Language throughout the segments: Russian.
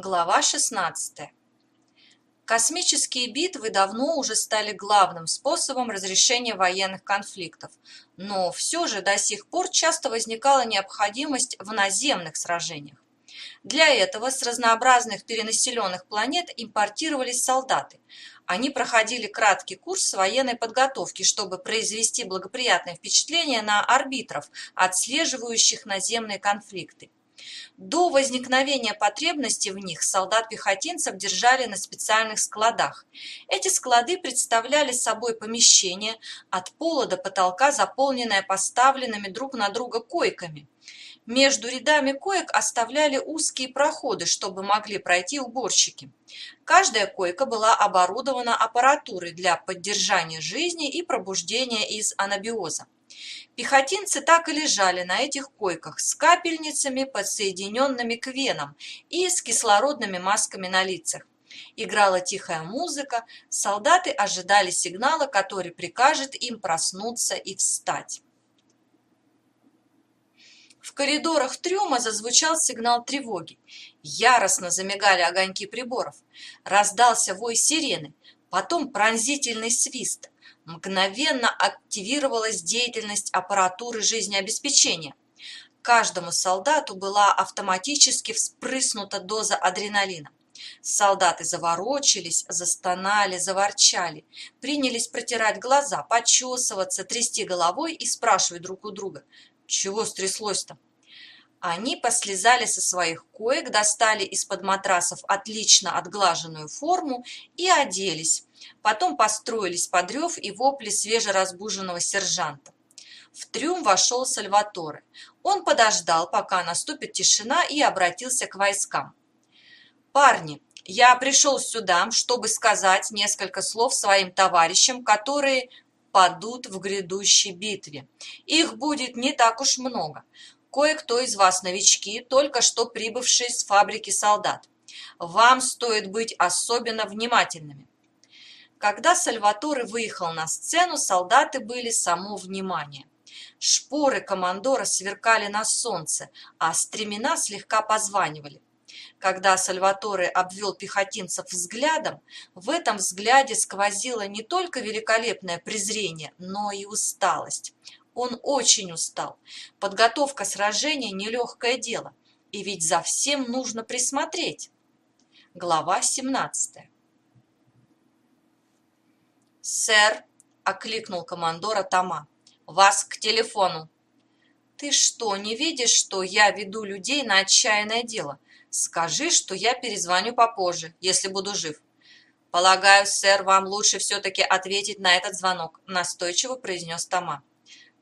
Глава 16. Космические битвы давно уже стали главным способом разрешения военных конфликтов, но все же до сих пор часто возникала необходимость в наземных сражениях. Для этого с разнообразных перенаселенных планет импортировались солдаты. Они проходили краткий курс военной подготовки, чтобы произвести благоприятное впечатление на арбитров, отслеживающих наземные конфликты. До возникновения потребности в них солдат-пехотинцев держали на специальных складах. Эти склады представляли собой помещение от пола до потолка, заполненное поставленными друг на друга койками. Между рядами коек оставляли узкие проходы, чтобы могли пройти уборщики. Каждая койка была оборудована аппаратурой для поддержания жизни и пробуждения из анабиоза. Пехотинцы так и лежали на этих койках с капельницами, подсоединенными к венам, и с кислородными масками на лицах. Играла тихая музыка, солдаты ожидали сигнала, который прикажет им проснуться и встать. В коридорах трюма зазвучал сигнал тревоги. Яростно замигали огоньки приборов. Раздался вой сирены, потом пронзительный свист мгновенно активировалась деятельность аппаратуры жизнеобеспечения. Каждому солдату была автоматически вспрыснута доза адреналина. Солдаты заворочились, застонали, заворчали, принялись протирать глаза, почесываться, трясти головой и спрашивать друг у друга, чего стряслось-то? Они послезали со своих коек, достали из-под матрасов отлично отглаженную форму и оделись, Потом построились под рев и вопли свежеразбуженного сержанта. В трюм вошел Сальваторе. Он подождал, пока наступит тишина, и обратился к войскам. «Парни, я пришел сюда, чтобы сказать несколько слов своим товарищам, которые падут в грядущей битве. Их будет не так уж много. Кое-кто из вас новички, только что прибывшие с фабрики солдат. Вам стоит быть особенно внимательными. Когда Сальваторе выехал на сцену, солдаты были само внимание. Шпоры командора сверкали на солнце, а стремена слегка позванивали. Когда Сальваторе обвел пехотинцев взглядом, в этом взгляде сквозило не только великолепное презрение, но и усталость. Он очень устал. Подготовка сражения – нелегкое дело. И ведь за всем нужно присмотреть. Глава 17. «Сэр!» – окликнул командора Тома. «Вас к телефону!» «Ты что, не видишь, что я веду людей на отчаянное дело? Скажи, что я перезвоню попозже, если буду жив». «Полагаю, сэр, вам лучше все-таки ответить на этот звонок», – настойчиво произнес Тома.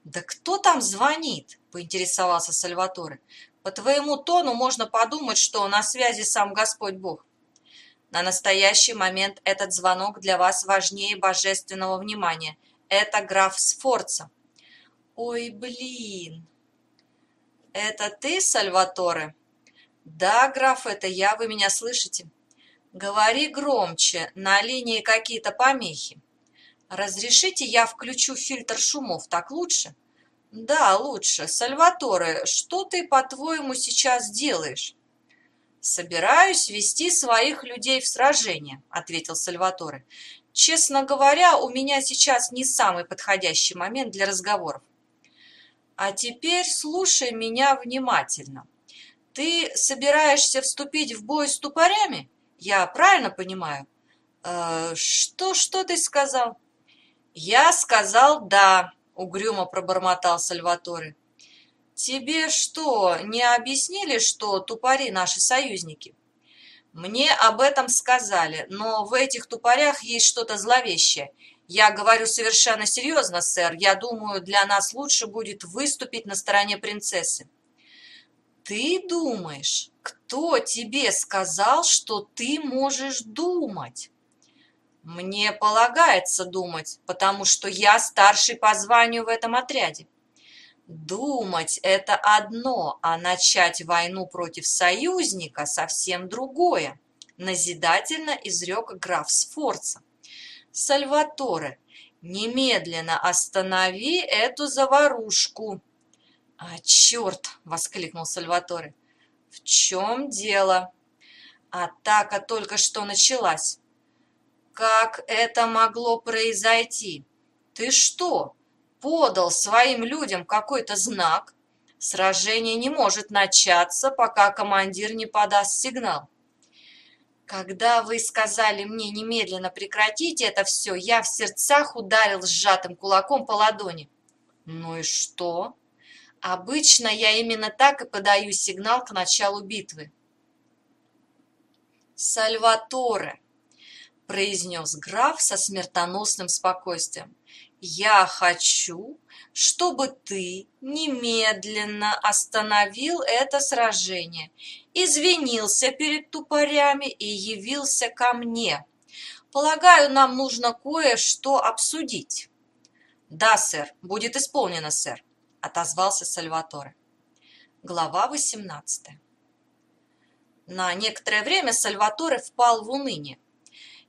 «Да кто там звонит?» – поинтересовался Сальваторе. «По твоему тону можно подумать, что на связи сам Господь Бог». На настоящий момент этот звонок для вас важнее божественного внимания. Это граф Сфорца. Ой, блин. Это ты, Сальваторе? Да, граф, это я, вы меня слышите? Говори громче, на линии какие-то помехи. Разрешите, я включу фильтр шумов, так лучше? Да, лучше. Сальваторе, что ты, по-твоему, сейчас делаешь? «Собираюсь вести своих людей в сражение», — ответил Сальваторе. «Честно говоря, у меня сейчас не самый подходящий момент для разговоров. А теперь слушай меня внимательно. Ты собираешься вступить в бой с тупорями? Я правильно понимаю? Э, что, что ты сказал? Я сказал «да», — угрюмо пробормотал Сальваторе. «Тебе что, не объяснили, что тупари наши союзники?» «Мне об этом сказали, но в этих тупорях есть что-то зловещее. Я говорю совершенно серьезно, сэр. Я думаю, для нас лучше будет выступить на стороне принцессы». «Ты думаешь? Кто тебе сказал, что ты можешь думать?» «Мне полагается думать, потому что я старший по званию в этом отряде. Думать – это одно, а начать войну против союзника – совсем другое, назидательно изрек граф Сфорца. Сальваторе, немедленно останови эту заварушку. А, черт! – воскликнул Сальваторе. В чем дело? Атака только что началась. Как это могло произойти? Ты что, подал своим людям какой-то знак? Сражение не может начаться, пока командир не подаст сигнал. Когда вы сказали мне немедленно прекратить это все, я в сердцах ударил сжатым кулаком по ладони. Ну и что? Обычно я именно так и подаю сигнал к началу битвы. Сальваторе, произнес граф со смертоносным спокойствием. «Я хочу, чтобы ты немедленно остановил это сражение, извинился перед тупорями и явился ко мне. Полагаю, нам нужно кое-что обсудить». «Да, сэр, будет исполнено, сэр», — отозвался Сальваторе. Глава 18 На некоторое время Сальваторе впал в уныние.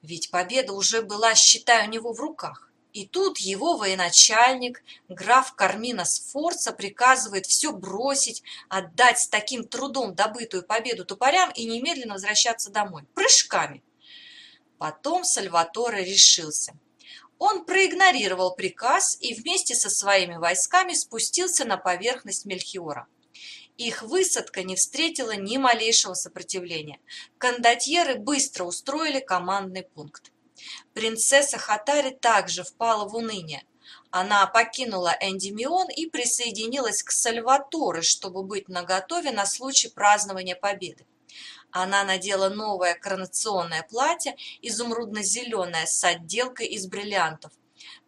Ведь победа уже была, считай, у него в руках. И тут его военачальник, граф Кармина Сфорца, приказывает все бросить, отдать с таким трудом добытую победу тупорям и немедленно возвращаться домой. Прыжками. Потом Сальваторе решился. Он проигнорировал приказ и вместе со своими войсками спустился на поверхность Мельхиора. Их высадка не встретила ни малейшего сопротивления. Кондотьеры быстро устроили командный пункт. Принцесса Хатари также впала в уныние. Она покинула Эндимион и присоединилась к Сальваторе, чтобы быть наготове на случай празднования победы. Она надела новое коронационное платье, изумрудно-зеленое, с отделкой из бриллиантов –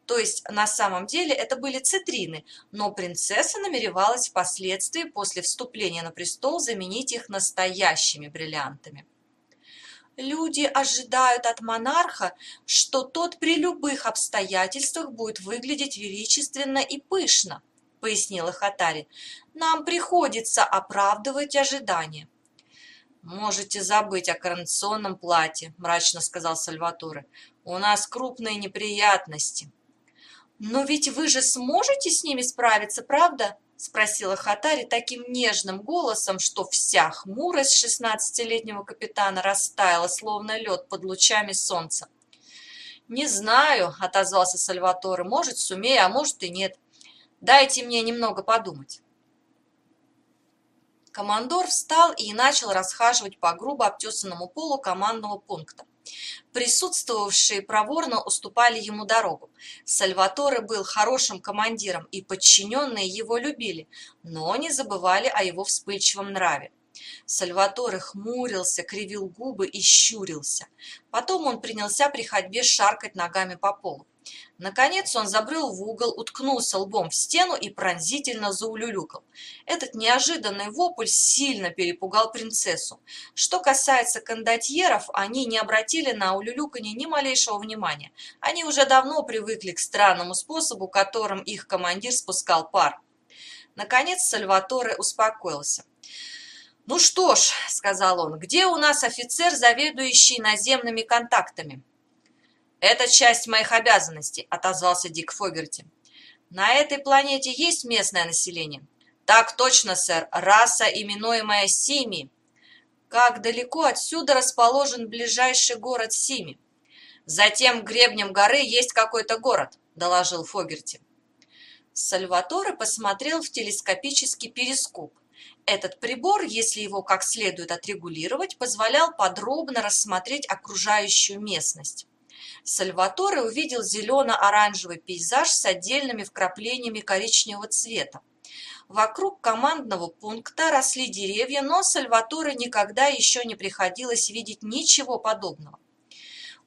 то есть на самом деле это были цитрины, но принцесса намеревалась впоследствии после вступления на престол заменить их настоящими бриллиантами. Люди ожидают от монарха, что тот при любых обстоятельствах будет выглядеть величественно и пышно, пояснила Хатари. Нам приходится оправдывать ожидания. «Можете забыть о коронационном платье», – мрачно сказал Сальваторе. «У нас крупные неприятности». «Но ведь вы же сможете с ними справиться, правда?» – спросила Хатари таким нежным голосом, что вся хмурость шестнадцатилетнего капитана растаяла, словно лед под лучами солнца. «Не знаю», – отозвался Сальваторе, – «может, сумею, а может и нет. Дайте мне немного подумать». Командор встал и начал расхаживать по грубо обтесанному полу командного пункта. Присутствовавшие проворно уступали ему дорогу. Сальваторе был хорошим командиром, и подчиненные его любили, но не забывали о его вспыльчивом нраве. Сальваторе хмурился, кривил губы и щурился. Потом он принялся при ходьбе шаркать ногами по полу. Наконец он забрел в угол, уткнулся лбом в стену и пронзительно заулюлюкал. Этот неожиданный вопль сильно перепугал принцессу. Что касается кондотьеров, они не обратили на улюлюканье ни малейшего внимания. Они уже давно привыкли к странному способу, которым их командир спускал пар. Наконец Сальваторе успокоился. «Ну что ж», — сказал он, — «где у нас офицер, заведующий наземными контактами?» «Это часть моих обязанностей», — отозвался Дик Фогерти. «На этой планете есть местное население?» «Так точно, сэр. Раса, именуемая Сими». «Как далеко отсюда расположен ближайший город Сими?» «Затем гребнем горы есть какой-то город», — доложил Фогерти. Сальваторе посмотрел в телескопический перископ. Этот прибор, если его как следует отрегулировать, позволял подробно рассмотреть окружающую местность. Сальваторе увидел зелено-оранжевый пейзаж с отдельными вкраплениями коричневого цвета. Вокруг командного пункта росли деревья, но Сальваторе никогда еще не приходилось видеть ничего подобного.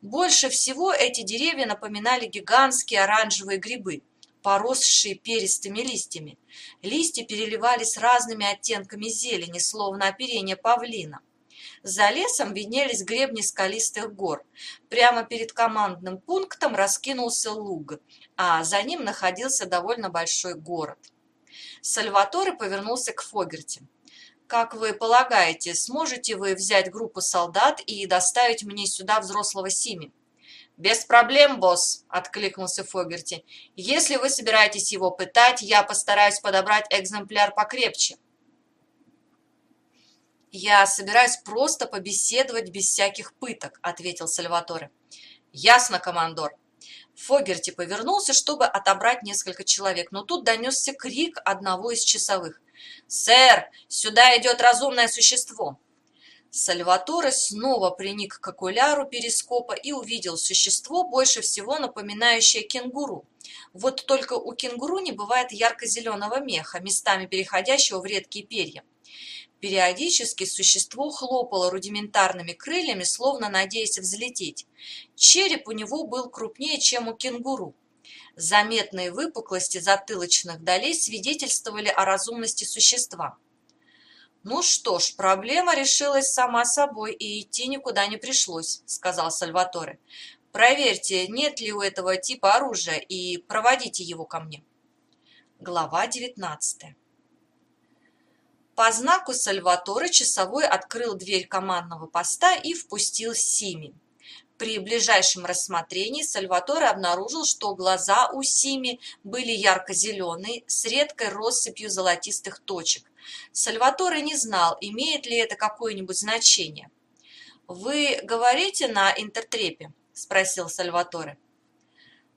Больше всего эти деревья напоминали гигантские оранжевые грибы, поросшие перистыми листьями. Листья переливались разными оттенками зелени, словно оперение павлина. За лесом виднелись гребни скалистых гор. Прямо перед командным пунктом раскинулся луг, а за ним находился довольно большой город. Сальваторе повернулся к Фогерти. «Как вы полагаете, сможете вы взять группу солдат и доставить мне сюда взрослого Сими?» «Без проблем, босс», — откликнулся Фогерти. «Если вы собираетесь его пытать, я постараюсь подобрать экземпляр покрепче». «Я собираюсь просто побеседовать без всяких пыток», — ответил Сальваторе. «Ясно, командор». Фогерти повернулся, чтобы отобрать несколько человек, но тут донесся крик одного из часовых. «Сэр, сюда идет разумное существо!» Сальваторе снова приник к окуляру перископа и увидел существо, больше всего напоминающее кенгуру. Вот только у кенгуру не бывает ярко-зеленого меха, местами переходящего в редкие перья. Периодически существо хлопало рудиментарными крыльями, словно надеясь взлететь. Череп у него был крупнее, чем у кенгуру. Заметные выпуклости затылочных долей свидетельствовали о разумности существа. «Ну что ж, проблема решилась сама собой, и идти никуда не пришлось», — сказал Сальваторе. «Проверьте, нет ли у этого типа оружия, и проводите его ко мне». Глава девятнадцатая. По знаку Сальваторе часовой открыл дверь командного поста и впустил Сими. При ближайшем рассмотрении Сальваторе обнаружил, что глаза у Сими были ярко-зеленые, с редкой россыпью золотистых точек. Сальваторе не знал, имеет ли это какое-нибудь значение. «Вы говорите на интертрепе?» – спросил Сальваторе.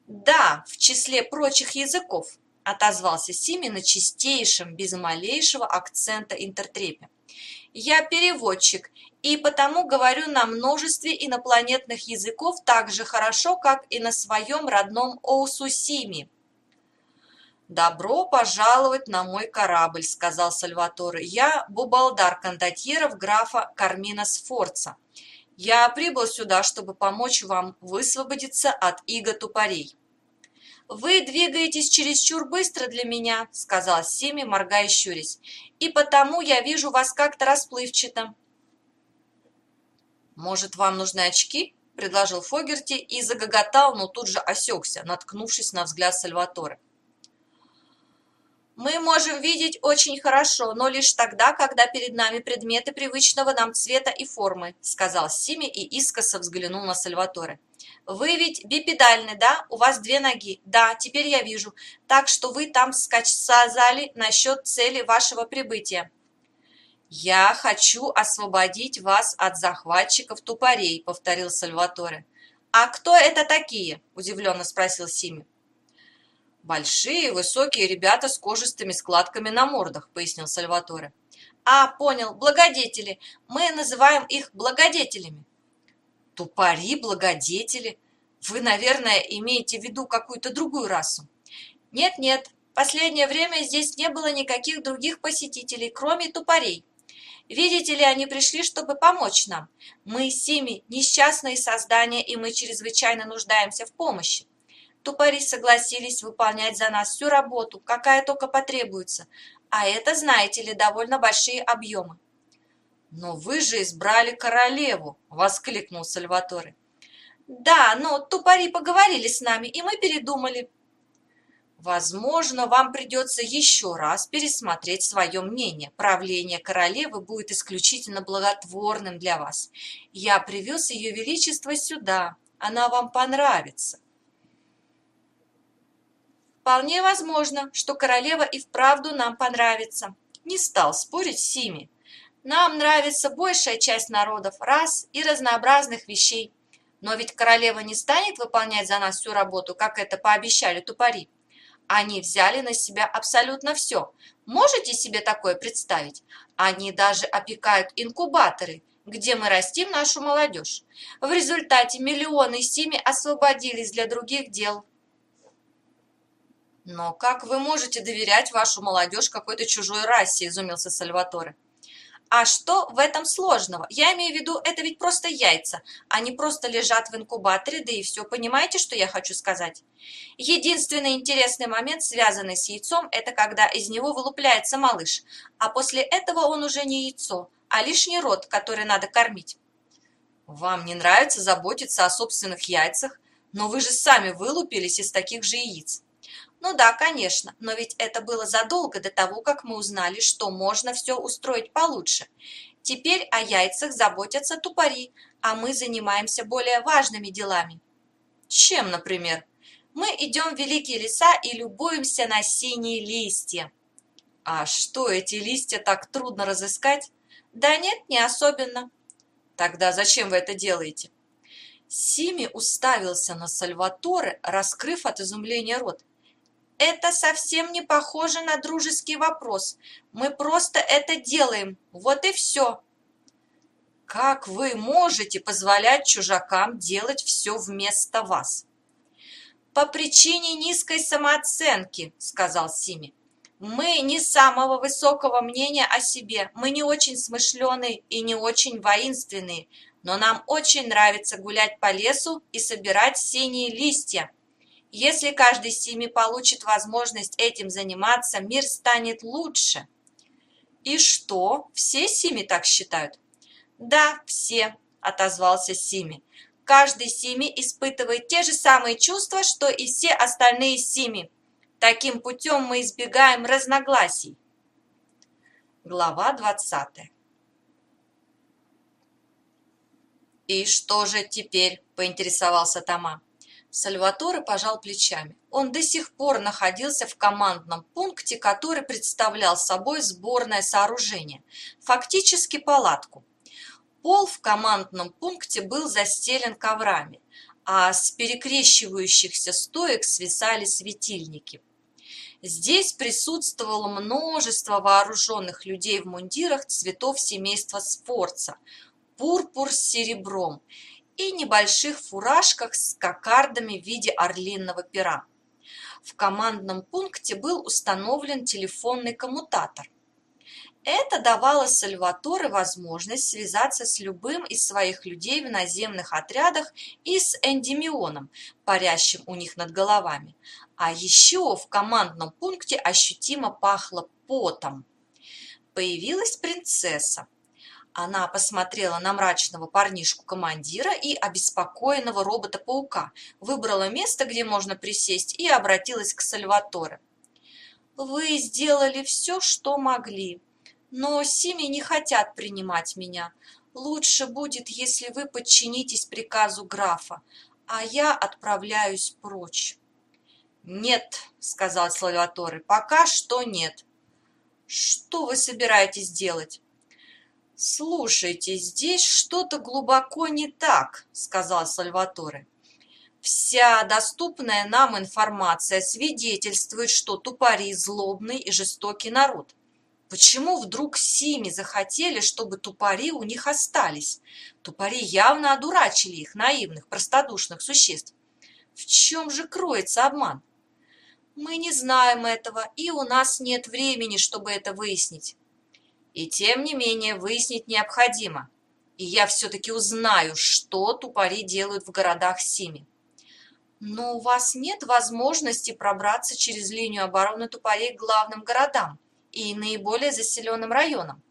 «Да, в числе прочих языков», отозвался Сими на чистейшем, без малейшего акцента интертрепе. «Я переводчик, и потому говорю на множестве инопланетных языков так же хорошо, как и на своем родном Оусу-Сими». «Добро пожаловать на мой корабль», — сказал Сальваторе. «Я Бубалдар кондотьеров графа Кармина Сфорца. Я прибыл сюда, чтобы помочь вам высвободиться от иго тупорей». «Вы двигаетесь чересчур быстро для меня», — сказал Семи, моргая щурясь, «и потому я вижу вас как-то расплывчато». «Может, вам нужны очки?» — предложил Фогерти и загоготал, но тут же осекся, наткнувшись на взгляд Сальваторе. Мы можем видеть очень хорошо, но лишь тогда, когда перед нами предметы привычного нам цвета и формы, сказал Сими и искоса взглянул на Сальваторе. Вы ведь бипедальны, да? У вас две ноги. Да, теперь я вижу. Так что вы там сказали насчет цели вашего прибытия. «Я хочу освободить вас от захватчиков тупорей», — повторил Сальваторе. «А кто это такие?» — удивленно спросил Сими. «Большие, высокие ребята с кожистыми складками на мордах», — пояснил Сальваторе. «А, понял, благодетели. Мы называем их благодетелями». «Тупари, благодетели? Вы, наверное, имеете в виду какую-то другую расу?» «Нет-нет, последнее время здесь не было никаких других посетителей, кроме тупорей. Видите ли, они пришли, чтобы помочь нам. Мы, Сими, несчастные создания, и мы чрезвычайно нуждаемся в помощи. Тупари согласились выполнять за нас всю работу, какая только потребуется, а это, знаете ли, довольно большие объемы. «Но вы же избрали королеву!» — воскликнул Сальваторе. «Да, но тупари поговорили с нами, и мы передумали». «Возможно, вам придется еще раз пересмотреть свое мнение. Правление королевы будет исключительно благотворным для вас. Я привез ее величество сюда. Она вам понравится». Вполне возможно, что королева и вправду нам понравится. Не стал спорить Сими. Нам нравится большая часть народов, рас и разнообразных вещей. Но ведь королева не станет выполнять за нас всю работу, как это пообещали тупари. Они взяли на себя абсолютно все. Можете себе такое представить? Они даже опекают инкубаторы, где мы растим нашу молодежь. В результате миллионы семьи освободились для других дел. «Но как вы можете доверять вашу молодежь какой-то чужой расе?» – изумился Сальваторе. «А что в этом сложного? Я имею в виду, это ведь просто яйца. Они просто лежат в инкубаторе, да и все. Понимаете, что я хочу сказать? Единственный интересный момент, связанный с яйцом, это когда из него вылупляется малыш. А после этого он уже не яйцо, а лишний род, который надо кормить». «Вам не нравится заботиться о собственных яйцах? Но вы же сами вылупились из таких же яиц». Ну да, конечно, но ведь это было задолго до того, как мы узнали, что можно все устроить получше. Теперь о яйцах заботятся тупари, а мы занимаемся более важными делами. Чем, например? Мы идем в великие леса и любуемся на синие листья. А что, эти листья так трудно разыскать? Да нет, не особенно. Тогда зачем вы это делаете? Сими уставился на Сальваторе, раскрыв от изумления рот. Это совсем не похоже на дружеский вопрос. Мы просто это делаем. Вот и все. Как вы можете позволять чужакам делать все вместо вас? По причине низкой самооценки, сказал Сими. Мы не самого высокого мнения о себе, мы не очень смышленые и не очень воинственные, но нам очень нравится гулять по лесу и собирать синие листья. Если каждый Сими получит возможность этим заниматься, мир станет лучше. И что, все Сими так считают? Да, все, отозвался Сими. Каждый Сими испытывает те же самые чувства, что и все остальные Сими. Таким путем мы избегаем разногласий. Глава 20. «И что же теперь?» – поинтересовался Тома. Сальваторе пожал плечами. Он до сих пор находился в командном пункте, который представлял собой сборное сооружение, фактически палатку. Пол в командном пункте был застелен коврами, а с перекрещивающихся стоек свисали светильники. Здесь присутствовало множество вооруженных людей в мундирах цветов семейства Сфорца, пурпур с серебром и небольших фуражках с кокардами в виде орлиного пера. В командном пункте был установлен телефонный коммутатор. Это давало Сальваторе возможность связаться с любым из своих людей в наземных отрядах и с Эндимионом, парящим у них над головами. А еще в командном пункте ощутимо пахло потом. Появилась принцесса. Она посмотрела на мрачного парнишку-командира и обеспокоенного робота-паука, выбрала место, где можно присесть, и обратилась к Сальваторе. «Вы сделали все, что могли. Но Сими не хотят принимать меня. Лучше будет, если вы подчинитесь приказу графа, а я отправляюсь прочь. Нет, сказал Салваторе, пока что нет. Что вы собираетесь делать? Слушайте, здесь что-то глубоко не так, сказал Сальваторе. Вся доступная нам информация свидетельствует, что тупари злобный и жестокий народ. Почему вдруг Сими захотели, чтобы тупари у них остались? Тупари явно одурачили их, наивных, простодушных существ. В чем же кроется обман? Мы не знаем этого, и у нас нет времени, чтобы это выяснить. И тем не менее выяснить необходимо. И я все-таки узнаю, что тупари делают в городах Сими. Но у вас нет возможности пробраться через линию обороны тупорей к главным городам и наиболее заселенным районам.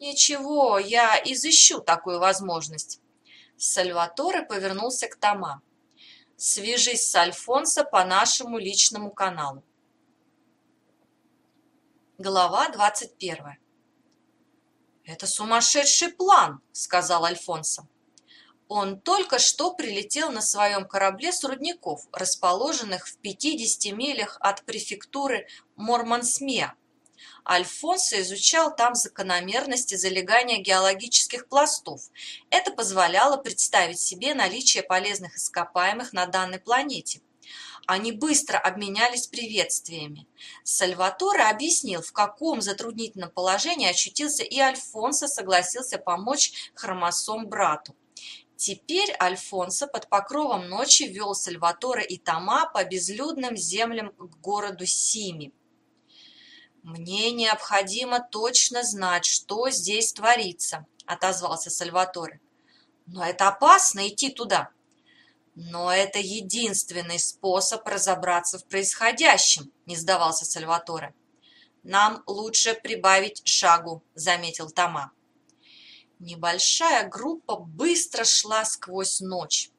Ничего, я изыщу такую возможность. Сальваторе повернулся к Тома. Свяжись с Альфонсо по нашему личному каналу. Глава 21. «Это сумасшедший план», — сказал Альфонсо. Он только что прилетел на своем корабле с рудников, расположенных в 50 милях от префектуры Мормансмия, Альфонсо изучал там закономерности залегания геологических пластов. Это позволяло представить себе наличие полезных ископаемых на данной планете. Они быстро обменялись приветствиями. Сальваторе объяснил, в каком затруднительном положении очутился и Альфонсо согласился помочь хромосом брату. Теперь Альфонсо под покровом ночи вел Сальваторе и Тома по безлюдным землям к городу Сими. «Мне необходимо точно знать, что здесь творится», — отозвался Сальваторе. «Но это опасно идти туда». «Но это единственный способ разобраться в происходящем», — не сдавался Сальваторе. «Нам лучше прибавить шагу», — заметил Тома. Небольшая группа быстро шла сквозь ночь.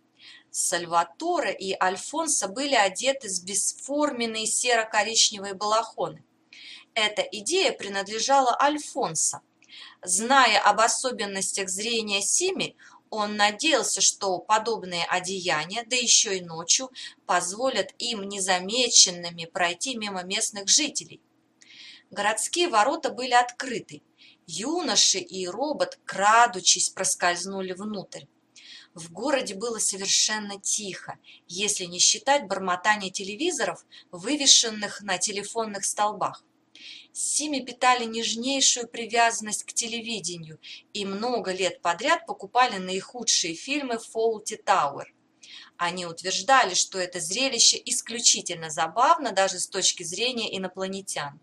Сальваторе и Альфонсо были одеты с бесформенные серо-коричневые балахоны. Эта идея принадлежала Альфонсо. Зная об особенностях зрения Сими, он надеялся, что подобные одеяния, да еще и ночью, позволят им незамеченными пройти мимо местных жителей. Городские ворота были открыты. Юноши и робот, крадучись, проскользнули внутрь. В городе было совершенно тихо, если не считать бормотания телевизоров, вывешенных на телефонных столбах. Сими питали нежнейшую привязанность к телевидению и много лет подряд покупали наихудшие фильмы Фолти Тауэр. Они утверждали, что это зрелище исключительно забавно даже с точки зрения инопланетян.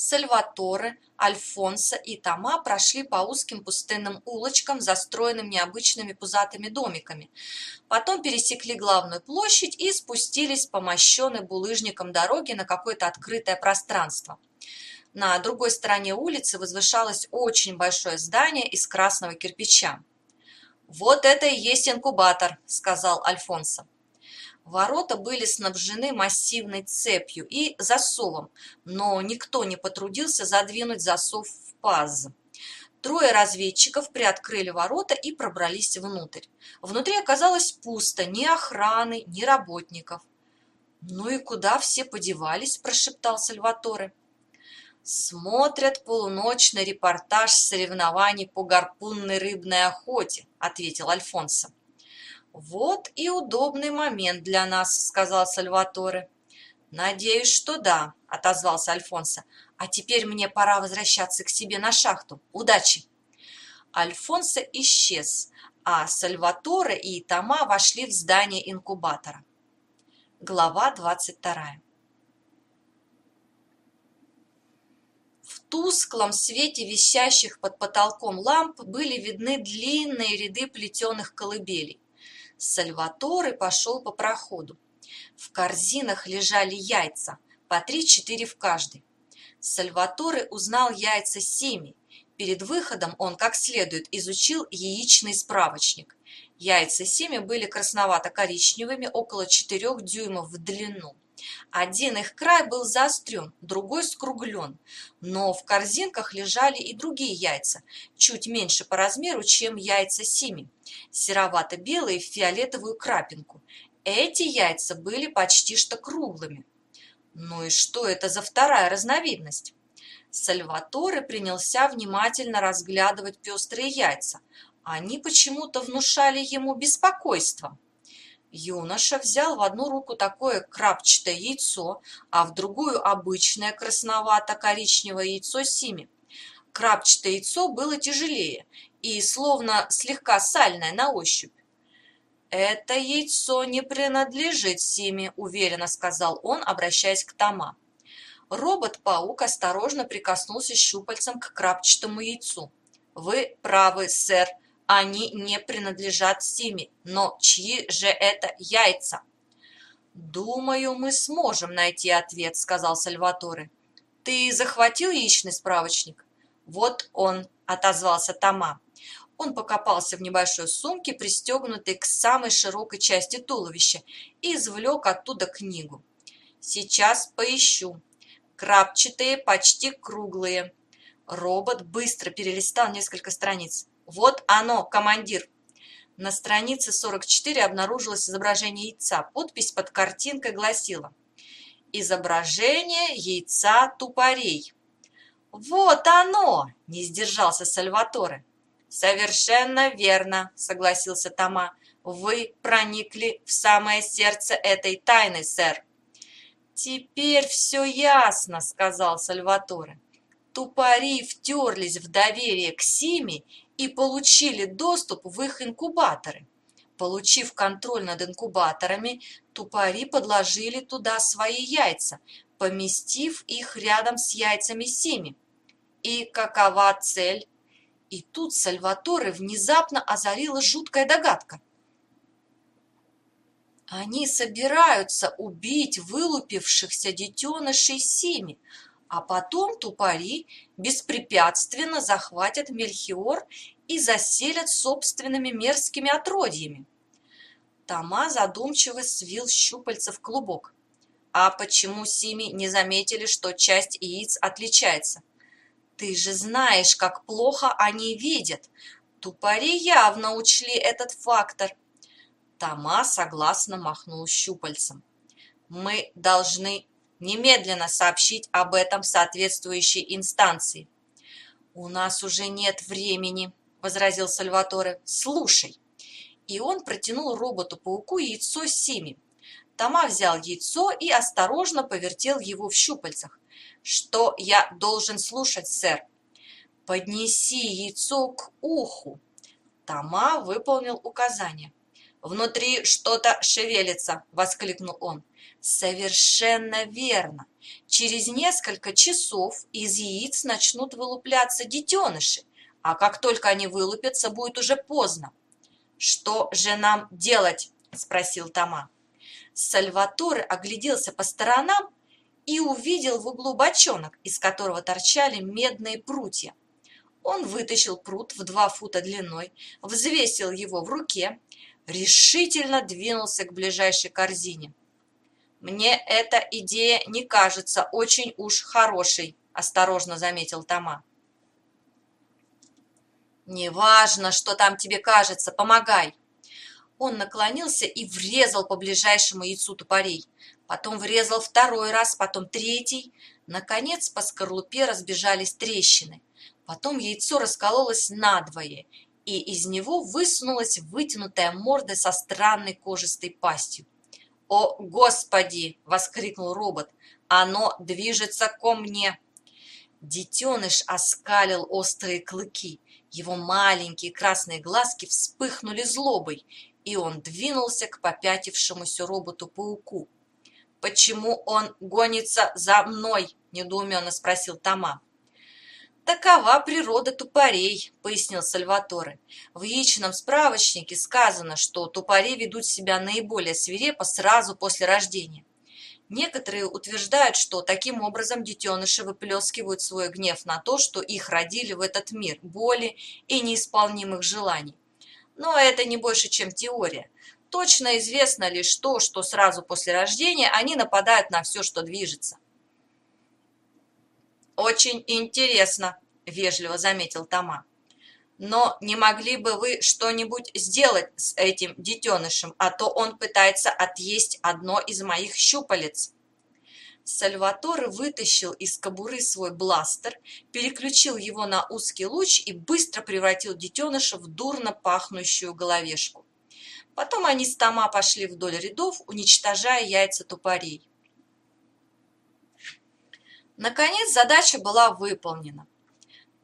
Сальваторе, Альфонсо и Тома прошли по узким пустынным улочкам, застроенным необычными пузатыми домиками. Потом пересекли главную площадь и спустились по мощенной булыжником дороге на какое-то открытое пространство. На другой стороне улицы возвышалось очень большое здание из красного кирпича. «Вот это и есть инкубатор», – сказал Альфонсо. Ворота были снабжены массивной цепью и засовом, но никто не потрудился задвинуть засов в паз. Трое разведчиков приоткрыли ворота и пробрались внутрь. Внутри оказалось пусто, ни охраны, ни работников. «Ну и куда все подевались?» – прошептал Сальваторе. «Смотрят полуночный репортаж соревнований по гарпунной рыбной охоте», – ответил Альфонсо. «Вот и удобный момент для нас», — сказал Сальваторе. «Надеюсь, что да», — отозвался Альфонсо. «А теперь мне пора возвращаться к себе на шахту. Удачи!» Альфонсо исчез, а Сальваторе и Тома вошли в здание инкубатора. Глава 22 В тусклом свете висящих под потолком ламп были видны длинные ряды плетеных колыбелей. Сальваторе пошел по проходу. В корзинах лежали яйца, по три-четыре в каждой. Сальваторе узнал яйца семи. Перед выходом он как следует изучил яичный справочник. Яйца семи были красновато-коричневыми, около 4 дюймов в длину. Один их край был заострен, другой скруглен, но в корзинках лежали и другие яйца, чуть меньше по размеру, чем яйца сими, серовато-белые в фиолетовую крапинку. Эти яйца были почти что круглыми. Ну и что это за вторая разновидность? Сальваторе принялся внимательно разглядывать пестрые яйца. Они почему-то внушали ему беспокойство. Юноша взял в одну руку такое крапчатое яйцо, а в другую обычное красновато-коричневое яйцо Сими. Крапчатое яйцо было тяжелее и словно слегка сальное на ощупь. «Это яйцо не принадлежит Симе», – уверенно сказал он, обращаясь к Тома. Робот-паук осторожно прикоснулся щупальцем к крапчатому яйцу. «Вы правы, сэр», они не принадлежат Симе, но чьи же это яйца? «Думаю, мы сможем найти ответ», — сказал Сальваторе. «Ты захватил яичный справочник?» «Вот он», — отозвался Тома. Он покопался в небольшой сумке, пристегнутой к самой широкой части туловища, и извлек оттуда книгу. «Сейчас поищу. Крапчатые, почти круглые». Робот быстро перелистал несколько страниц. Вот оно, командир. На странице 44 обнаружилось изображение яйца. Подпись под картинкой гласила «Изображение яйца тупорей». «Вот оно!» – не сдержался Сальваторе. «Совершенно верно», – согласился Тома. «Вы проникли в самое сердце этой тайны, сэр». «Теперь все ясно», – сказал Сальваторе. Тупари втерлись в доверие к Симе и получили доступ в их инкубаторы. Получив контроль над инкубаторами, тупари подложили туда свои яйца, поместив их рядом с яйцами Сими. И какова цель? И тут Сальваторе внезапно озарила жуткая догадка. Они собираются убить вылупившихся детенышей Сими, а потом тупари беспрепятственно захватят Мельхиор и заселят собственными мерзкими отродьями. Тома задумчиво свил щупальца в клубок. А почему Сими не заметили, что часть яиц отличается? Ты же знаешь, как плохо они видят. Тупари явно учли этот фактор. Тома согласно махнул щупальцем. Мы должны немедленно сообщить об этом соответствующей инстанции. «У нас уже нет времени», — возразил Сальваторе. «Слушай». И он протянул роботу-пауку яйцо Сими. Тома взял яйцо и осторожно повертел его в щупальцах. «Что я должен слушать, сэр?» «Поднеси яйцо к уху». Тома выполнил указание. «Внутри что-то шевелится!» – воскликнул он. «Совершенно верно! Через несколько часов из яиц начнут вылупляться детеныши, а как только они вылупятся, будет уже поздно. Что же нам делать?» – спросил Тома. Сальваторе огляделся по сторонам и увидел в углу бочонок, из которого торчали медные прутья. Он вытащил прут в два фута длиной, взвесил его в руке решительно двинулся к ближайшей корзине. «Мне эта идея не кажется очень уж хорошей», – осторожно заметил Тома. «Неважно, что там тебе кажется, помогай!» Он наклонился и врезал по ближайшему яйцу тупорей. Потом врезал второй раз, потом третий. Наконец по скорлупе разбежались трещины. Потом яйцо раскололось надвое, и из него высунулась вытянутая морда со странной кожистой пастью. «О, Господи!» – воскликнул робот. «Оно движется ко мне!» Детеныш оскалил острые клыки. Его маленькие красные глазки вспыхнули злобой, и он двинулся к попятившемуся роботу-пауку. «Почему он гонится за мной?» – недоуменно спросил Тома. «Такова природа тупорей», — пояснил Сальваторе. «В яичном справочнике сказано, что тупори ведут себя наиболее свирепо сразу после рождения. Некоторые утверждают, что таким образом детеныши выплескивают свой гнев на то, что их родили в этот мир, боли и неисполнимых желаний. Но это не больше, чем теория. Точно известно лишь то, что сразу после рождения они нападают на все, что движется. «Очень интересно», – вежливо заметил Тома. «Но не могли бы вы что-нибудь сделать с этим детенышем, а то он пытается отъесть одно из моих щупалец». Сальваторе вытащил из кобуры свой бластер, переключил его на узкий луч и быстро превратил детеныша в дурно пахнущую головешку. Потом они с Тома пошли вдоль рядов, уничтожая яйца тупорей. Наконец задача была выполнена.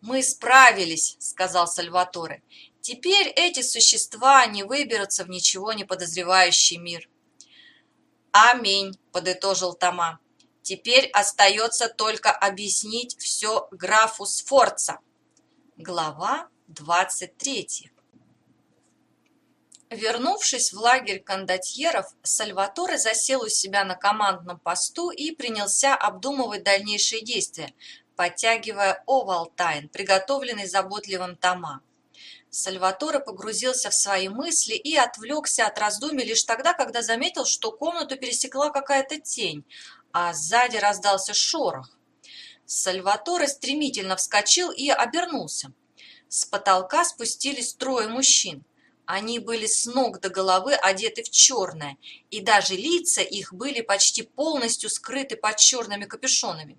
«Мы справились», — сказал Сальваторе. «Теперь эти существа не выберутся в ничего не подозревающий мир». «Аминь», — подытожил Тома. «Теперь остается только объяснить все графу Сфорца». Глава двадцать третья. Вернувшись в лагерь кондотьеров, Сальваторе засел у себя на командном посту и принялся обдумывать дальнейшие действия, подтягивая овалтайн, приготовленный заботливым Тома. Сальваторе погрузился в свои мысли и отвлекся от раздумий лишь тогда, когда заметил, что комнату пересекла какая-то тень, а сзади раздался шорох. Сальваторе стремительно вскочил и обернулся. С потолка спустились трое мужчин. Они были с ног до головы одеты в черное, и даже лица их были почти полностью скрыты под черными капюшонами.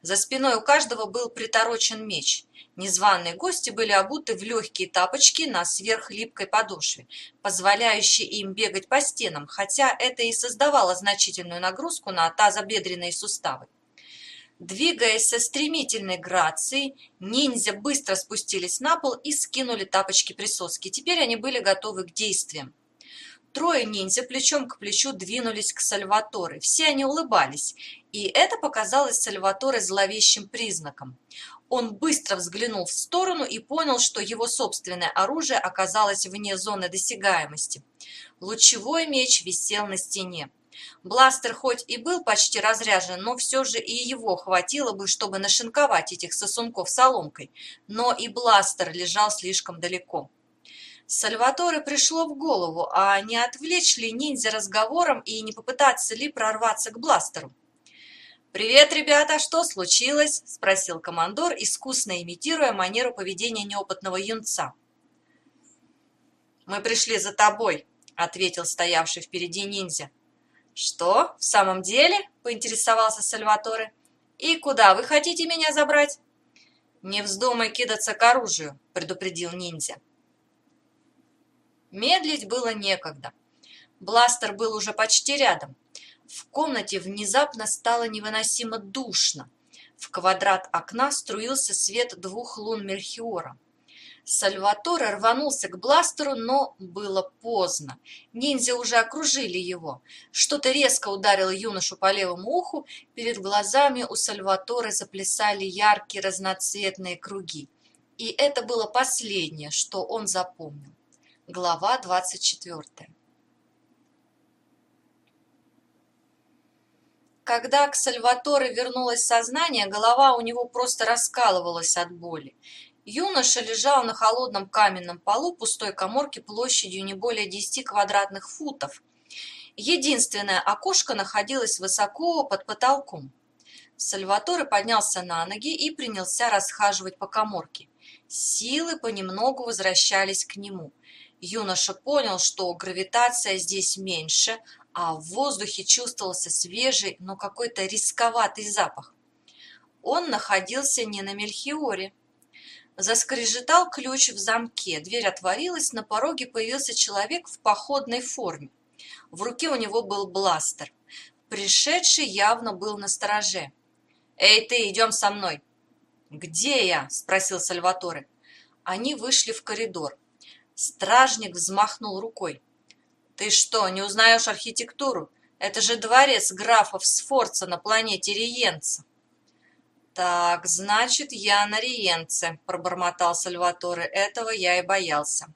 За спиной у каждого был приторочен меч. Незваные гости были обуты в легкие тапочки на сверхлипкой подошве, позволяющие им бегать по стенам, хотя это и создавало значительную нагрузку на тазобедренные суставы. Двигаясь со стремительной грацией, ниндзя быстро спустились на пол и скинули тапочки-присоски. Теперь они были готовы к действиям. Трое ниндзя плечом к плечу двинулись к Сальваторе. Все они улыбались, и это показалось Сальваторе зловещим признаком. Он быстро взглянул в сторону и понял, что его собственное оружие оказалось вне зоны досягаемости. Лучевой меч висел на стене. Бластер хоть и был почти разряжен, но все же и его хватило бы, чтобы нашинковать этих сосунков соломкой. Но и бластер лежал слишком далеко. Сальваторе пришло в голову, а не отвлечь ли ниндзя разговором и не попытаться ли прорваться к бластеру. «Привет, ребята, что случилось?» – спросил командор, искусно имитируя манеру поведения неопытного юнца. «Мы пришли за тобой», – ответил стоявший впереди ниндзя. «Что, в самом деле?» – поинтересовался Сальваторе. «И куда вы хотите меня забрать?» «Не вздумай кидаться к оружию», – предупредил ниндзя. Медлить было некогда. Бластер был уже почти рядом. В комнате внезапно стало невыносимо душно. В квадрат окна струился свет двух лун Мельхиора. Сальваторе рванулся к бластеру, но было поздно. Ниндзя уже окружили его. Что-то резко ударило юношу по левому уху, перед глазами у Сальваторе заплясали яркие разноцветные круги. И это было последнее, что он запомнил. Глава 24. Когда к Сальваторе вернулось сознание, голова у него просто раскалывалась от боли. Юноша лежал на холодном каменном полу пустой коморки площадью не более 10 квадратных футов. Единственное окошко находилось высоко под потолком. Сальваторе поднялся на ноги и принялся расхаживать по коморке. Силы понемногу возвращались к нему. Юноша понял, что гравитация здесь меньше, а в воздухе чувствовался свежий, но какой-то рисковатый запах. Он находился не на Мельхиоре. Заскрежетал ключ в замке, дверь отворилась, на пороге появился человек в походной форме. В руке у него был бластер. Пришедший явно был на стороже. «Эй, ты, идем со мной!» «Где я?» – спросил Сальваторе. Они вышли в коридор. Стражник взмахнул рукой. «Ты что, не узнаешь архитектуру? Это же дворец графов Сфорца на планете Риенца!» «Так, значит, я на Риенце», – пробормотал Сальваторе. «Этого я и боялся».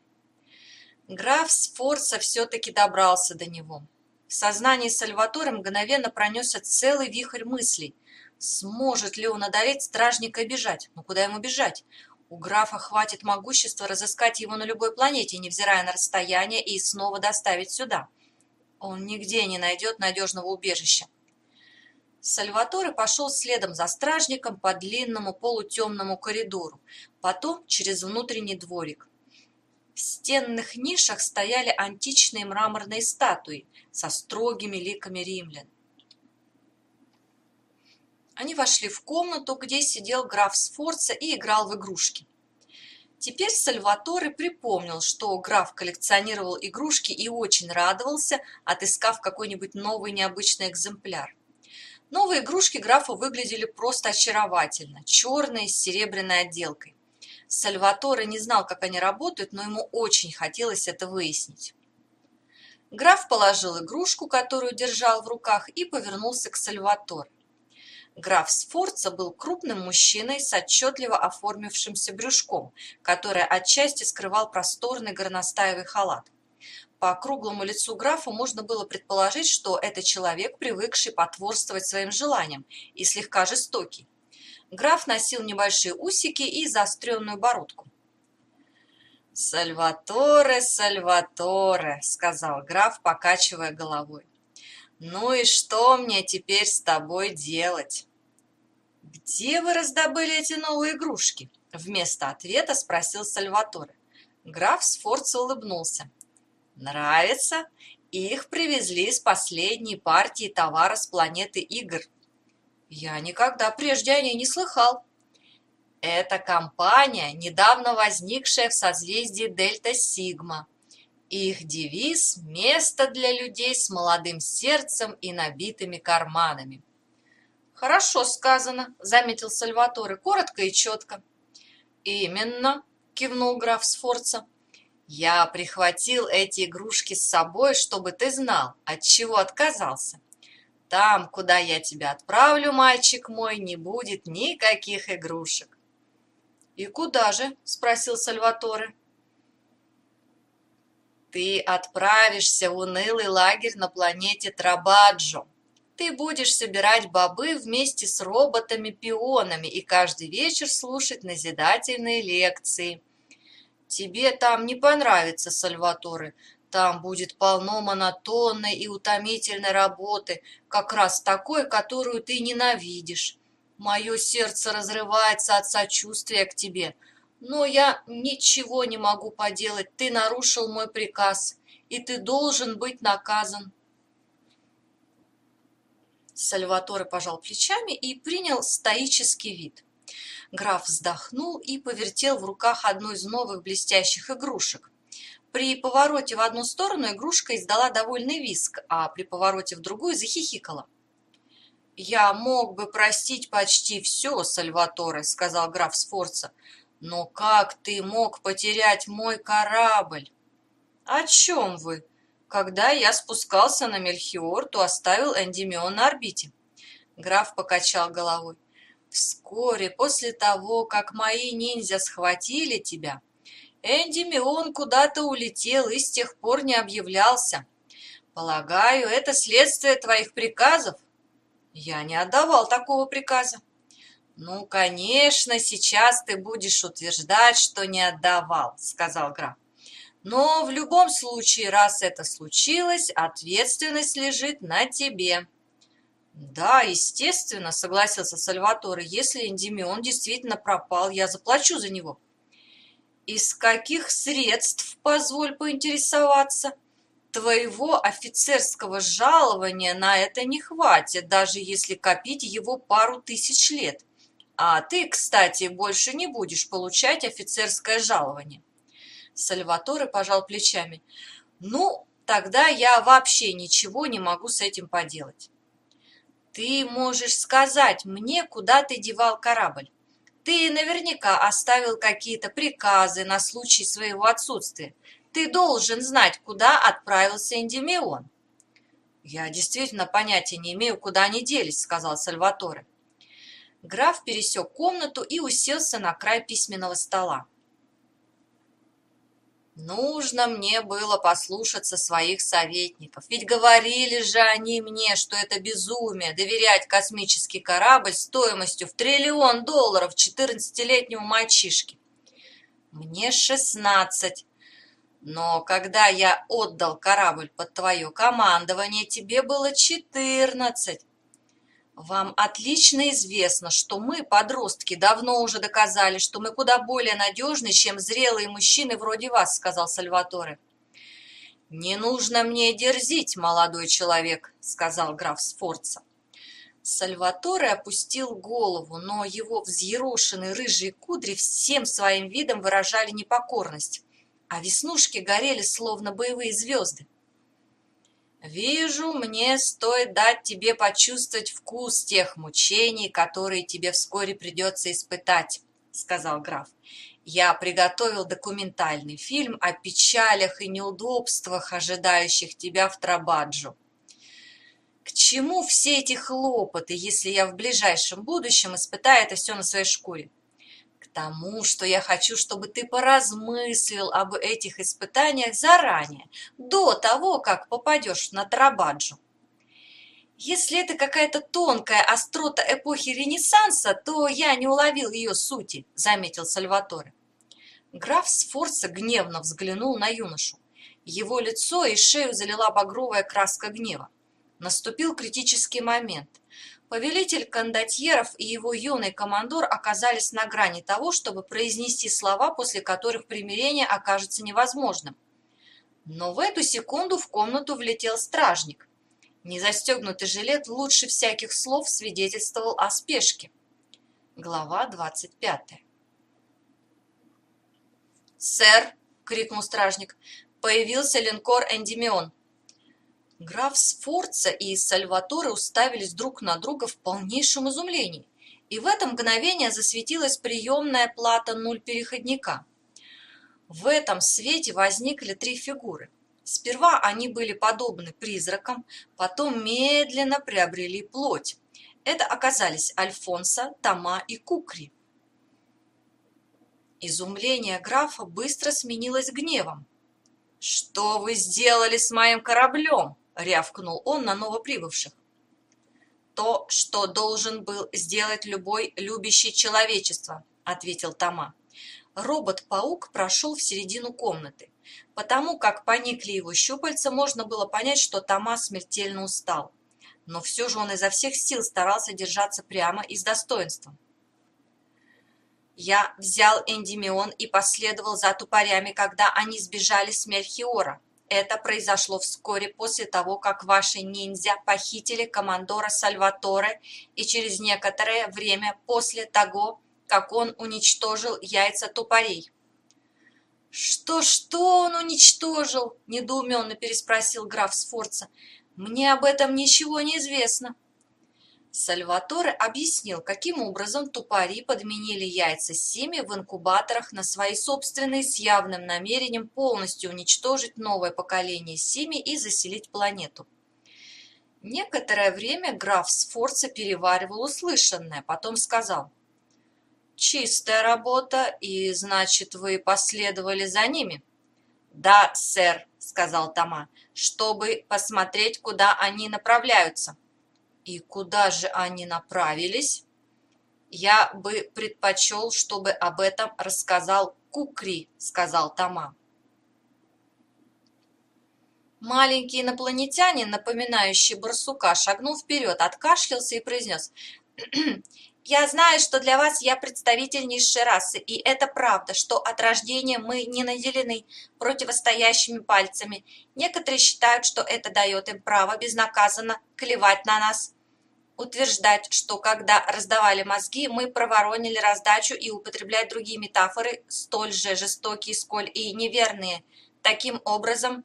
Граф Сфорца все-таки добрался до него. В сознании Сальваторе мгновенно пронесся целый вихрь мыслей. Сможет ли он одолеть стражника и бежать? Ну, куда ему бежать? У графа хватит могущества разыскать его на любой планете, невзирая на расстояние, и снова доставить сюда. Он нигде не найдет надежного убежища. Сальваторе пошел следом за стражником по длинному полутемному коридору, потом через внутренний дворик. В стенных нишах стояли античные мраморные статуи со строгими ликами римлян. Они вошли в комнату, где сидел граф Сфорца и играл в игрушки. Теперь Сальваторе припомнил, что граф коллекционировал игрушки и очень радовался, отыскав какой-нибудь новый необычный экземпляр. Новые игрушки графа выглядели просто очаровательно, черные с серебряной отделкой. Сальваторе не знал, как они работают, но ему очень хотелось это выяснить. Граф положил игрушку, которую держал в руках, и повернулся к Сальваторе. Граф Сфорца был крупным мужчиной с отчетливо оформившимся брюшком, которое отчасти скрывал просторный горностаевый халат. По круглому лицу графа можно было предположить, что это человек, привыкший потворствовать своим желаниям и слегка жестокий. Граф носил небольшие усики и заостренную бородку. «Сальваторе, Сальваторе», — сказал граф, покачивая головой. «Ну и что мне теперь с тобой делать?» «Где вы раздобыли эти новые игрушки?» Вместо ответа спросил Сальваторе. Граф Сфорца улыбнулся. Нравится? Их привезли с последней партии товара с планеты Игр. Я никогда прежде о ней не слыхал. Это компания, недавно возникшая в созвездии Дельта Сигма. Их девиз – место для людей с молодым сердцем и набитыми карманами. «Хорошо сказано», – заметил Сальваторе, коротко и четко. «Именно», – кивнул граф Сфорца. Я прихватил эти игрушки с собой, чтобы ты знал, от чего отказался. Там, куда я тебя отправлю, мальчик мой, не будет никаких игрушек. И куда же? спросил Сальваторе. Ты отправишься в унылый лагерь на планете Трабаджо. Ты будешь собирать бобы вместе с роботами-пионами и каждый вечер слушать назидательные лекции – Тебе там не понравится, Сальваторе. Там будет полно монотонной и утомительной работы, как раз такой, которую ты ненавидишь. Мое сердце разрывается от сочувствия к тебе, но я ничего не могу поделать. Ты нарушил мой приказ, и ты должен быть наказан. Сальваторе пожал плечами и принял стоический вид. Граф вздохнул и повертел в руках одну из новых блестящих игрушек. При повороте в одну сторону игрушка издала довольный виск, а при повороте в другую захихикала. «Я мог бы простить почти все, Сальваторе», — сказал граф Сфорца. «Но как ты мог потерять мой корабль?» «О чем вы?» Когда я спускался на Мельхиор, то оставил Эндимион на орбите. Граф покачал головой. Вскоре после того, как мои ниндзя схватили тебя, Эндимион куда-то улетел и с тех пор не объявлялся. Полагаю, это следствие твоих приказов? Я не отдавал такого приказа. Ну, конечно, сейчас ты будешь утверждать, что не отдавал, сказал граф. Но в любом случае, раз это случилось, ответственность лежит на тебе. Да, естественно, согласился Сальваторе. Если Эндимион действительно пропал, я заплачу за него. Из каких средств, позволь поинтересоваться? Твоего офицерского жалования на это не хватит, даже если копить его пару тысяч лет. А ты, кстати, больше не будешь получать офицерское жалование. Сальваторе пожал плечами. «Ну, тогда я вообще ничего не могу с этим поделать». «Ты можешь сказать мне, куда ты девал корабль. Ты наверняка оставил какие-то приказы на случай своего отсутствия. Ты должен знать, куда отправился Эндимион». «Я действительно понятия не имею, куда они делись», — сказал Сальваторе. Граф пересек комнату и уселся на край письменного стола. Нужно мне было послушаться своих советников, ведь говорили же они мне, что это безумие доверять космический корабль стоимостью в триллион долларов четырнадцатилетнему мальчишке. Мне шестнадцать, но когда я отдал корабль под твое командование, тебе было четырнадцать. Вам отлично известно, что мы, подростки, давно уже доказали, что мы куда более надежны, чем зрелые мужчины вроде вас, сказал Сальваторе. Не нужно мне дерзить, молодой человек, сказал граф Сфорца. Сальваторе опустил голову, но его взъерошенные рыжие кудри всем своим видом выражали непокорность, а веснушки горели, словно боевые звезды. «Вижу, мне стоит дать тебе почувствовать вкус тех мучений, которые тебе вскоре придется испытать», — сказал граф. «Я приготовил документальный фильм о печалях и неудобствах, ожидающих тебя в Трабаджу. К чему все эти хлопоты, если я в ближайшем будущем испытаю это все на своей шкуре? Тому, что я хочу, чтобы ты поразмыслил об этих испытаниях заранее, до того, как попадешь на Трабаджу. Если это какая-то тонкая острота эпохи Ренессанса, то я не уловил ее сути, заметил Сальваторе. Граф Сфорца гневно взглянул на юношу. Его лицо и шею залила багровая краска гнева. Наступил критический момент. Повелитель кондотьеров и его юный командор оказались на грани того, чтобы произнести слова, после которых примирение окажется невозможным. Но в эту секунду в комнату влетел стражник. Незастегнутый жилет лучше всяких слов свидетельствовал о спешке. Глава 25 «Сэр!» — крикнул стражник. «Появился линкор Эндимион. Граф Сфорца и Сальваторе уставились друг на друга в полнейшем изумлении, и в это мгновение засветилась приемная плата нуль переходника. В этом свете возникли три фигуры. Сперва они были подобны призракам, потом медленно приобрели плоть. Это оказались Альфонса, Тома и Кукри. Изумление графа быстро сменилось гневом. «Что вы сделали с моим кораблем?» — рявкнул он на новоприбывших. «То, что должен был сделать любой любящий человечество», — ответил Тома. Робот-паук прошел в середину комнаты. Потому как поникли его щупальца, можно было понять, что Тома смертельно устал. Но все же он изо всех сил старался держаться прямо и с достоинством. Я взял Эндимион и последовал за тупорями, когда они сбежали с Мельхиора. Это произошло вскоре после того, как ваши ниндзя похитили командора Сальваторе и через некоторое время после того, как он уничтожил яйца тупорей. «Что-что он уничтожил?» – недоуменно переспросил граф Сфорца. «Мне об этом ничего не известно». Сальваторе объяснил, каким образом тупари подменили яйца Сими в инкубаторах на свои собственные с явным намерением полностью уничтожить новое поколение Сими и заселить планету. Некоторое время граф Сфорца переваривал услышанное, потом сказал – «Чистая работа, и, значит, вы последовали за ними?» «Да, сэр», — сказал Тома, — «чтобы посмотреть, куда они направляются». «И куда же они направились?» «Я бы предпочел, чтобы об этом рассказал Кукри», — сказал Тома. Маленький инопланетянин, напоминающий барсука, шагнул вперед, откашлялся и произнес я знаю, что для вас я представитель низшей расы, и это правда, что от рождения мы не наделены противостоящими пальцами. Некоторые считают, что это дает им право безнаказанно клевать на нас, утверждать, что когда раздавали мозги, мы проворонили раздачу и употреблять другие метафоры, столь же жестокие, сколь и неверные. Таким образом,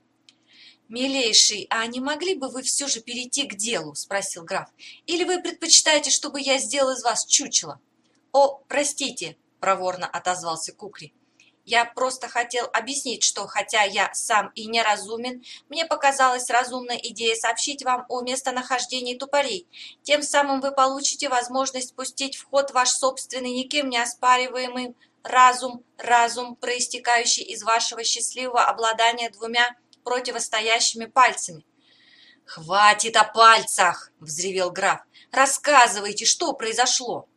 «Милейший, а не могли бы вы все же перейти к делу?» – спросил граф. «Или вы предпочитаете, чтобы я сделал из вас чучело?» «О, простите», – проворно отозвался Кукри. «Я просто хотел объяснить, что, хотя я сам и неразумен, мне показалась разумная идея сообщить вам о местонахождении тупорей. Тем самым вы получите возможность пустить в ход ваш собственный, никем не оспариваемый разум, разум, проистекающий из вашего счастливого обладания двумя противостоящими пальцами. «Хватит о пальцах!» – взревел граф. «Рассказывайте, что произошло!»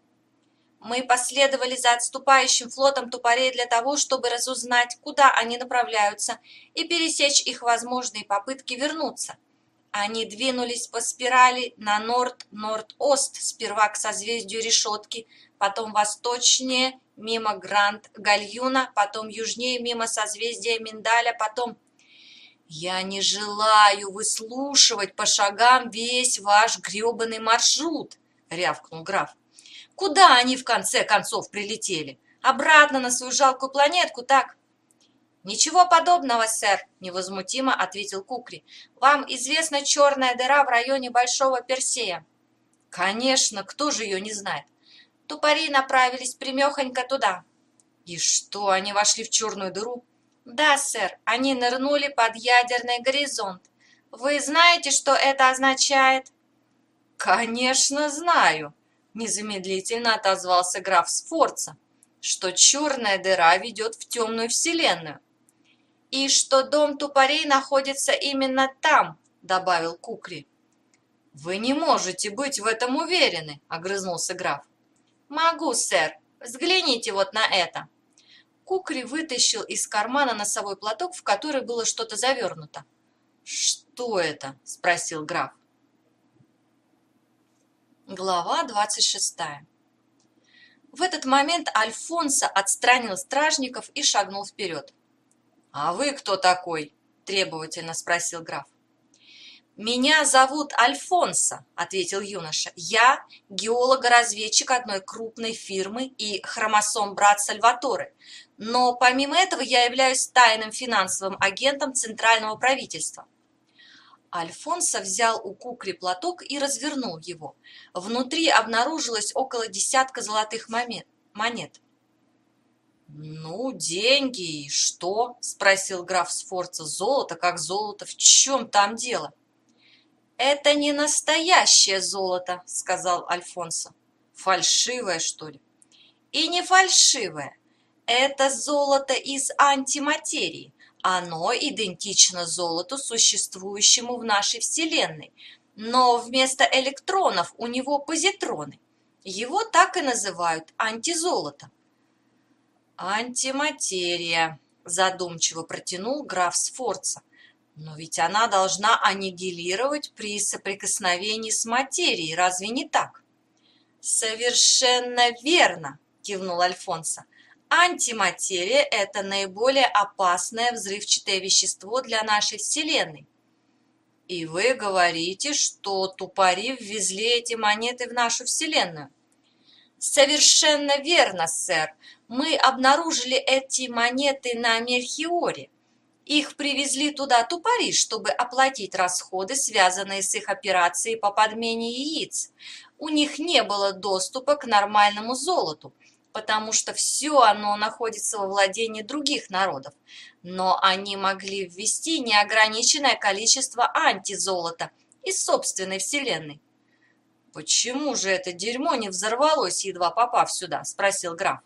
Мы последовали за отступающим флотом тупорей для того, чтобы разузнать, куда они направляются, и пересечь их возможные попытки вернуться. Они двинулись по спирали на норд-норд-ост, сперва к созвездию решетки, потом восточнее, мимо Гранд-Гальюна, потом южнее, мимо созвездия Миндаля, потом «Я не желаю выслушивать по шагам весь ваш гребаный маршрут», — рявкнул граф. «Куда они в конце концов прилетели? Обратно на свою жалкую планетку, так?» «Ничего подобного, сэр», — невозмутимо ответил Кукри. «Вам известна черная дыра в районе Большого Персея?» «Конечно, кто же ее не знает?» Тупари направились примехонько туда. «И что, они вошли в черную дыру?» Да, сэр, они нырнули под ядерный горизонт. Вы знаете, что это означает? Конечно, знаю, незамедлительно отозвался граф Сфорца, что черная дыра ведет в темную вселенную. И что дом тупорей находится именно там, добавил Кукри. Вы не можете быть в этом уверены, огрызнулся граф. Могу, сэр. Взгляните вот на это. Кукри вытащил из кармана носовой платок, в который было что-то завернуто. «Что это?» – спросил граф. Глава двадцать шестая. В этот момент Альфонсо отстранил стражников и шагнул вперед. «А вы кто такой?» – требовательно спросил граф. «Меня зовут Альфонсо», — ответил юноша. «Я геолого-разведчик одной крупной фирмы и хромосом-брат Сальваторе. Но помимо этого я являюсь тайным финансовым агентом центрального правительства». Альфонсо взял у Кукри платок и развернул его. Внутри обнаружилось около десятка золотых монет. «Ну, деньги и что?» – спросил граф Сфорца. «Золото как золото, в чем там дело?» «Это не настоящее золото», — сказал Альфонсо. «Фальшивое, что ли?» «И не фальшивое. Это золото из антиматерии. Оно идентично золоту, существующему в нашей Вселенной, но вместо электронов у него позитроны. Его так и называют антизолото». «Антиматерия», — задумчиво протянул граф Сфорца. Но ведь она должна аннигилировать при соприкосновении с материей, разве не так? Совершенно верно, кивнул Альфонсо. Антиматерия – это наиболее опасное взрывчатое вещество для нашей Вселенной. И вы говорите, что тупари ввезли эти монеты в нашу Вселенную? Совершенно верно, сэр. Мы обнаружили эти монеты на Мельхиоре. Их привезли туда тупари, чтобы оплатить расходы, связанные с их операцией по подмене яиц. У них не было доступа к нормальному золоту, потому что все оно находится во владении других народов. Но они могли ввести неограниченное количество антизолота из собственной вселенной. «Почему же это дерьмо не взорвалось, едва попав сюда?» – спросил граф.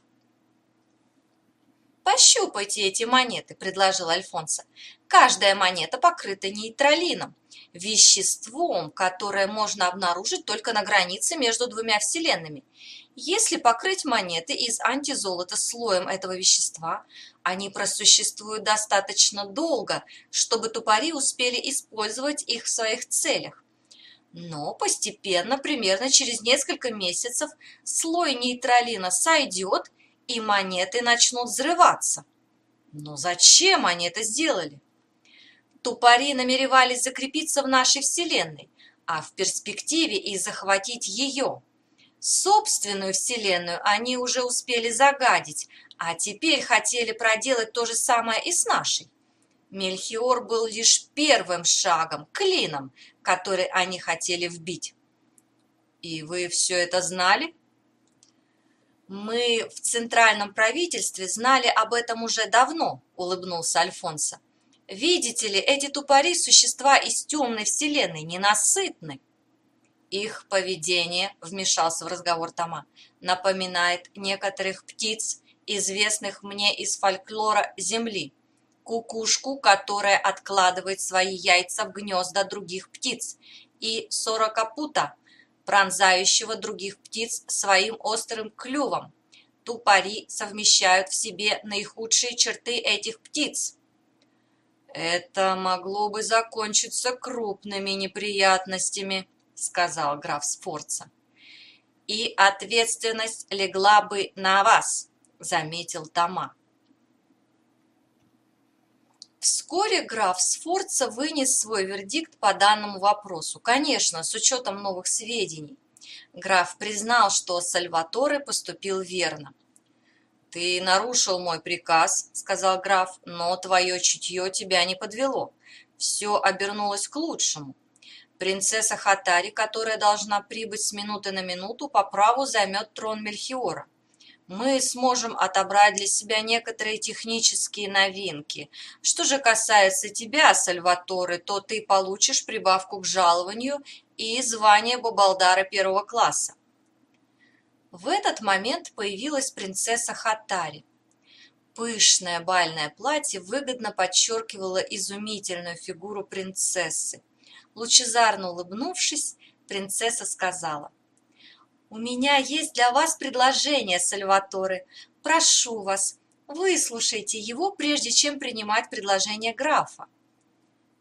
«Пощупайте эти монеты», – предложил Альфонсо. «Каждая монета покрыта нейтралином, веществом, которое можно обнаружить только на границе между двумя вселенными. Если покрыть монеты из антизолота слоем этого вещества, они просуществуют достаточно долго, чтобы тупари успели использовать их в своих целях. Но постепенно, примерно через несколько месяцев, слой нейтралина сойдет, и монеты начнут взрываться. Но зачем они это сделали? Тупари намеревались закрепиться в нашей Вселенной, а в перспективе и захватить ее – Собственную вселенную они уже успели загадить, а теперь хотели проделать то же самое и с нашей. Мельхиор был лишь первым шагом, клином, который они хотели вбить. И вы все это знали? Мы в центральном правительстве знали об этом уже давно, улыбнулся Альфонсо. Видите ли, эти тупари – существа из темной вселенной, ненасытны. Их поведение, вмешался в разговор Тома, напоминает некоторых птиц, известных мне из фольклора Земли. Кукушку, которая откладывает свои яйца в гнезда других птиц, и сорокопута, пронзающего других птиц своим острым клювом. Тупари совмещают в себе наихудшие черты этих птиц. Это могло бы закончиться крупными неприятностями, сказал граф Сфорца. «И ответственность легла бы на вас», — заметил Тома. Вскоре граф Сфорца вынес свой вердикт по данному вопросу, конечно, с учетом новых сведений. Граф признал, что Сальваторе поступил верно. «Ты нарушил мой приказ», — сказал граф, — «но твое чутье тебя не подвело. Все обернулось к лучшему. Принцесса Хатари, которая должна прибыть с минуты на минуту, по праву займет трон Мельхиора. Мы сможем отобрать для себя некоторые технические новинки. Что же касается тебя, Сальваторе, то ты получишь прибавку к жалованию и звание Бабалдара первого класса. В этот момент появилась принцесса Хатари. Пышное бальное платье выгодно подчеркивало изумительную фигуру принцессы. Лучезарно улыбнувшись, принцесса сказала, «У меня есть для вас предложение, Сальваторе. Прошу вас, выслушайте его, прежде чем принимать предложение графа».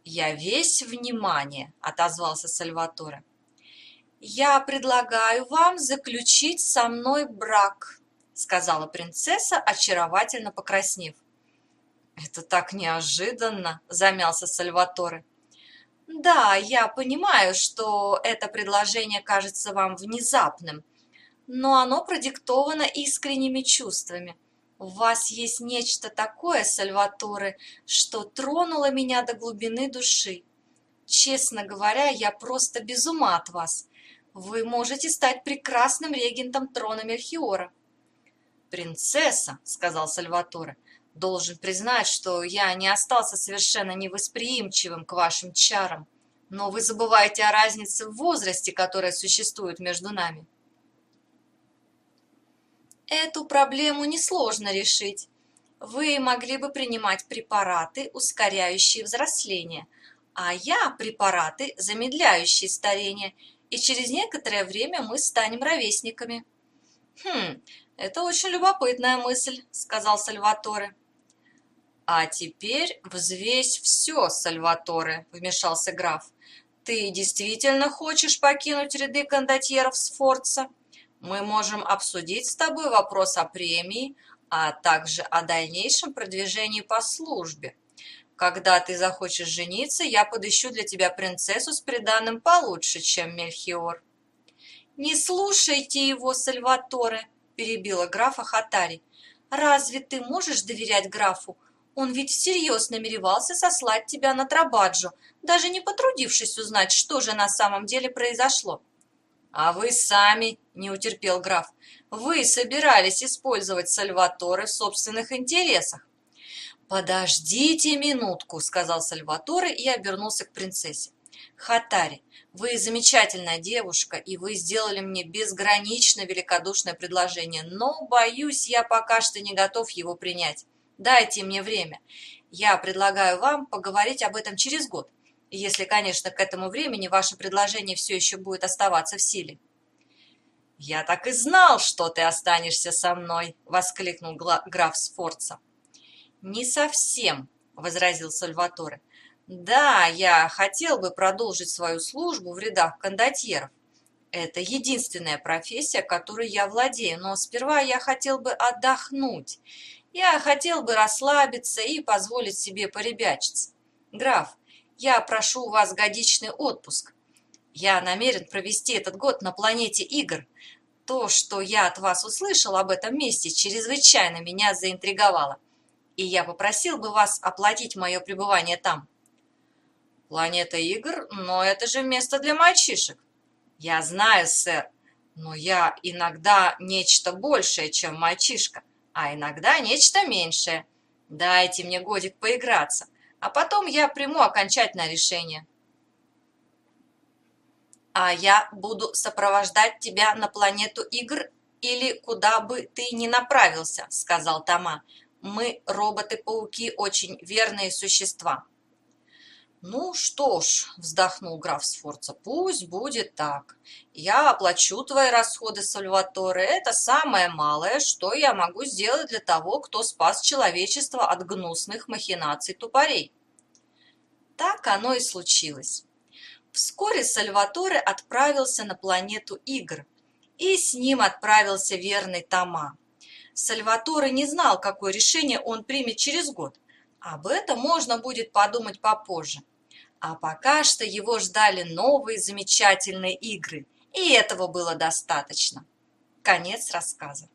«Я весь внимание», — отозвался Сальваторе. «Я предлагаю вам заключить со мной брак», — сказала принцесса, очаровательно покраснев. «Это так неожиданно», — замялся Сальваторе. Да, я понимаю, что это предложение кажется вам внезапным, но оно продиктовано искренними чувствами. У вас есть нечто такое, Сальваторе, что тронуло меня до глубины души. Честно говоря, я просто без ума от вас. Вы можете стать прекрасным регентом трона Мельхиора. «Принцесса», — сказал Сальваторе, Должен признать, что я не остался совершенно невосприимчивым к вашим чарам, но вы забываете о разнице в возрасте, которая существует между нами. Эту проблему несложно решить. Вы могли бы принимать препараты, ускоряющие взросление, а я препараты, замедляющие старение, и через некоторое время мы станем ровесниками. Хм, это очень любопытная мысль, сказал Сальваторе. «А теперь взвесь все, Сальваторе», — вмешался граф. «Ты действительно хочешь покинуть ряды кондотьеров Сфорца? Мы можем обсудить с тобой вопрос о премии, а также о дальнейшем продвижении по службе. Когда ты захочешь жениться, я подыщу для тебя принцессу с приданым получше, чем Мельхиор. «Не слушайте его, Сальваторе!» – перебила графа Хатари. «Разве ты можешь доверять графу? Он ведь всерьез намеревался сослать тебя на Трабаджо, даже не потрудившись узнать, что же на самом деле произошло». «А вы сами», – не утерпел граф, – «вы собирались использовать Сальваторе в собственных интересах». «Подождите минутку», – сказал Сальваторе и обернулся к принцессе. «Хатари, вы замечательная девушка, и вы сделали мне безгранично великодушное предложение, но, боюсь, я пока что не готов его принять. Дайте мне время. Я предлагаю вам поговорить об этом через год, если, конечно, к этому времени ваше предложение все еще будет оставаться в силе. «Я так и знал, что ты останешься со мной!» — воскликнул граф Сфорца. «Не совсем», — возразил Сальваторе. Да, я хотел бы продолжить свою службу в рядах кондотьеров. Это единственная профессия, которой я владею, но сперва я хотел бы отдохнуть. Я хотел бы расслабиться и позволить себе поребячиться. Граф, я прошу у вас годичный отпуск. Я намерен провести этот год на планете игр. То, что я от вас услышал об этом месте, чрезвычайно меня заинтриговало. И я попросил бы вас оплатить мое пребывание там. Планета игр? Но это же место для мальчишек. Я знаю, сэр, но я иногда нечто большее, чем мальчишка, а иногда нечто меньшее. Дайте мне годик поиграться, а потом я приму окончательное решение. А я буду сопровождать тебя на планету игр или куда бы ты ни направился, сказал Тома. Мы, роботы-пауки, очень верные существа. «Ну что ж», – вздохнул граф Сфорца, – «пусть будет так. Я оплачу твои расходы, Сальваторе. Это самое малое, что я могу сделать для того, кто спас человечество от гнусных махинаций тупорей». Так оно и случилось. Вскоре Сальваторе отправился на планету игр, и с ним отправился верный Тома. Сальваторе не знал, какое решение он примет через год. Об этом можно будет подумать попозже. А пока что его ждали новые замечательные игры, и этого было достаточно. Конец рассказа.